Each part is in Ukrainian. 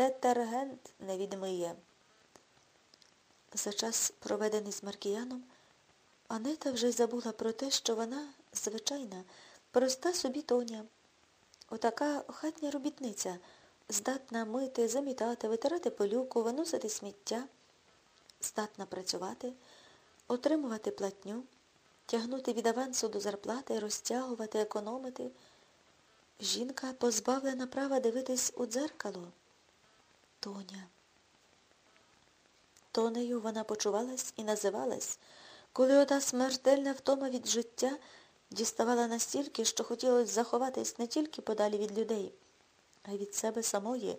детергент не відмиє. За час, проведений з Маркіяном, Анета вже й забула про те, що вона, звичайна, проста собі тоня. Отака хатня робітниця, здатна мити, замітати, витирати полюку, виносити сміття, здатна працювати, отримувати платню, тягнути від авансу до зарплати, розтягувати, економити. Жінка позбавлена права дивитись у дзеркало. Тоня. Тонею вона почувалась і називалась, коли ота смертельна втома від життя діставала настільки, що хотілося заховатись не тільки подалі від людей, а й від себе самої,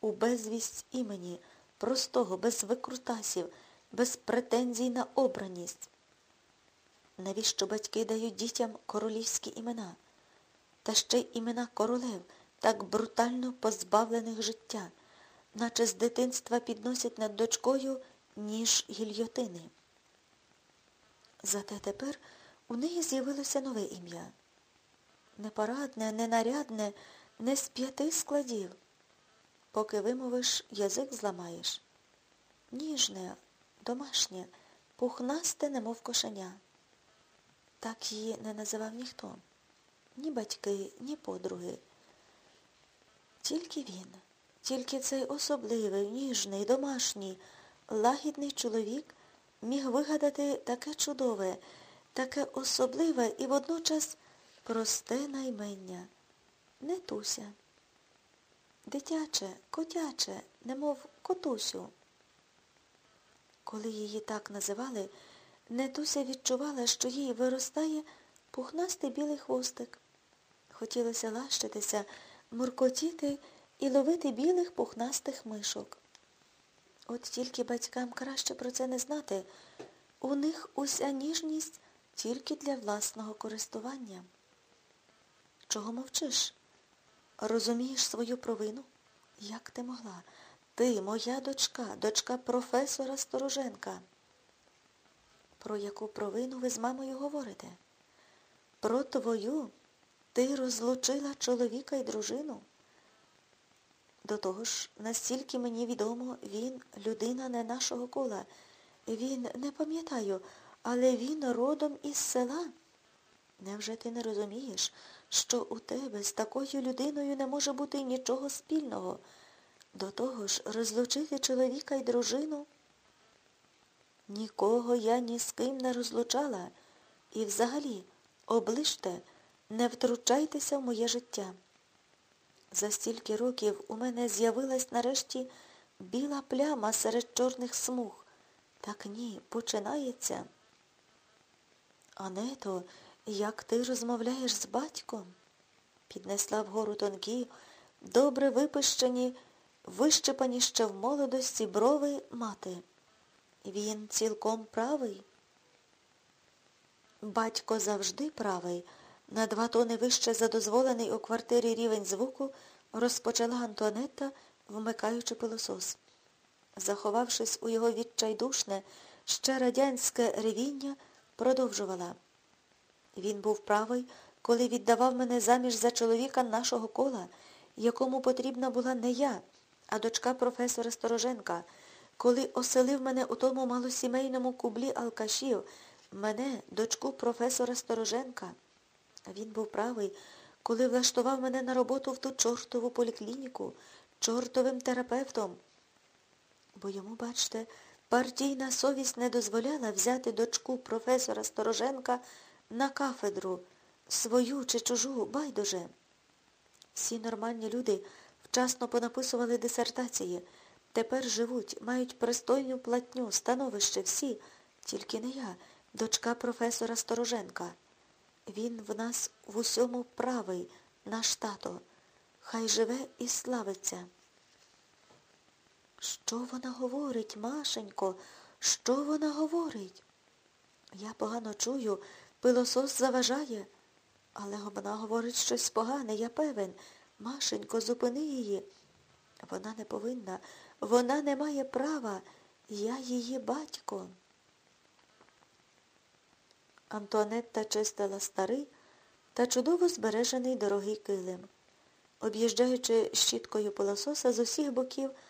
у безвість імені, простого, без викрутасів, без претензій на обраність. Навіщо батьки дають дітям королівські імена? Та ще й імена королев, так брутально позбавлених життя, наче з дитинства підносять над дочкою ніж гільйотини. Зате тепер у неї з'явилося нове ім'я. Непарадне, ненарядне, не з п'яти складів. Поки вимовиш, язик зламаєш. Ніжне, домашнє, пухнасте, немов кошеня. Так її не називав ніхто. Ні батьки, ні подруги. Тільки він, тільки цей особливий, ніжний, домашній, лагідний чоловік міг вигадати таке чудове, таке особливе і водночас просте наймення. Не Туся. Дитяче, котяче, немов котусю. Коли її так називали, Нетуся відчувала, що їй виростає пухнастий білий хвостик. Хотілося лащитися, муркотіти і ловити білих пухнастих мишок. От тільки батькам краще про це не знати. У них уся ніжність тільки для власного користування. Чого мовчиш? Розумієш свою провину? Як ти могла? Ти, моя дочка, дочка професора Стороженка. Про яку провину ви з мамою говорите? Про твою ти розлучила чоловіка і дружину. До того ж, настільки мені відомо, він людина не нашого кола. Він, не пам'ятаю, але він родом із села. Невже ти не розумієш, що у тебе з такою людиною не може бути нічого спільного? До того ж, розлучити чоловіка і дружину? Нікого я ні з ким не розлучала. І взагалі, оближте, не втручайтеся в моє життя. За стільки років у мене з'явилась нарешті біла пляма серед чорних смуг. Так ні, починається. Ането, як ти розмовляєш з батьком? Піднесла вгору тонкі, добре випищені, вищепані ще в молодості брови мати. Він цілком правий. Батько завжди правий. На два тони вище за дозволений у квартирі рівень звуку розпочала Антуанетта, вмикаючи пилосос. Заховавшись у його відчайдушне, ще радянське ревіння, продовжувала. Він був правий, коли віддавав мене заміж за чоловіка нашого кола, якому потрібна була не я, а дочка професора Стороженка, коли оселив мене у тому малосімейному кублі алкашів, мене, дочку професора Стороженка. Він був правий, коли влаштував мене на роботу в ту чортову поліклініку, чортовим терапевтом. Бо йому, бачте, партійна совість не дозволяла взяти дочку професора Стороженка на кафедру, свою чи чужу, байдуже. Всі нормальні люди вчасно понаписували дисертації, тепер живуть, мають пристойну платню, становище всі, тільки не я, дочка професора Стороженка. Він в нас в усьому правий, наш тато. Хай живе і славиться. Що вона говорить, Машенько? Що вона говорить? Я погано чую, пилосос заважає. Але вона говорить щось погане, я певен. Машенько, зупини її. Вона не повинна, вона не має права. Я її батько. Антуанетта чистила старий та чудово збережений дорогий килим. об'їжджаючи щіткою пилососа з усіх боків,